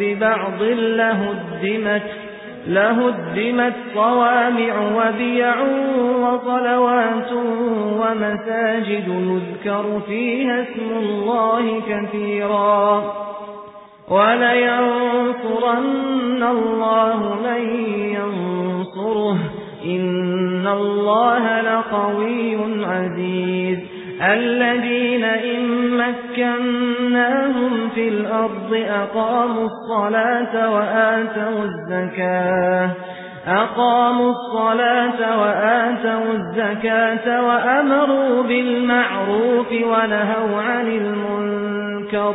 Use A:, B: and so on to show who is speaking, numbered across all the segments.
A: ببعض لهدمت لهدمت صوامع وبيع وصلوات ومساجد يذكر فيها اسم الله كثيرا. ولينصرن الله من ينصره إن الله لقوي عزيز. الذين إن مكناهم في الأرض أقاموا الصلاة وآتوا الزكاة أقاموا الصلاة وآتوا الزكاة وأمروا بالمعروف ونهوا عن المنكر.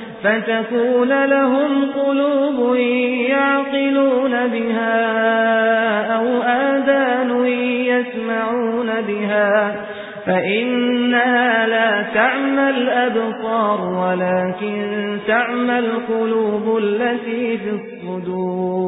A: فتكون لهم قلوب يعقلون بها أو آذان يسمعون بها فإنها لا تعمى الأبصار ولكن تعمى القلوب التي في الصدور